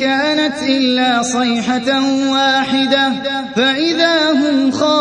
كانت إلا صيحة واحدة فإذا هم خالدون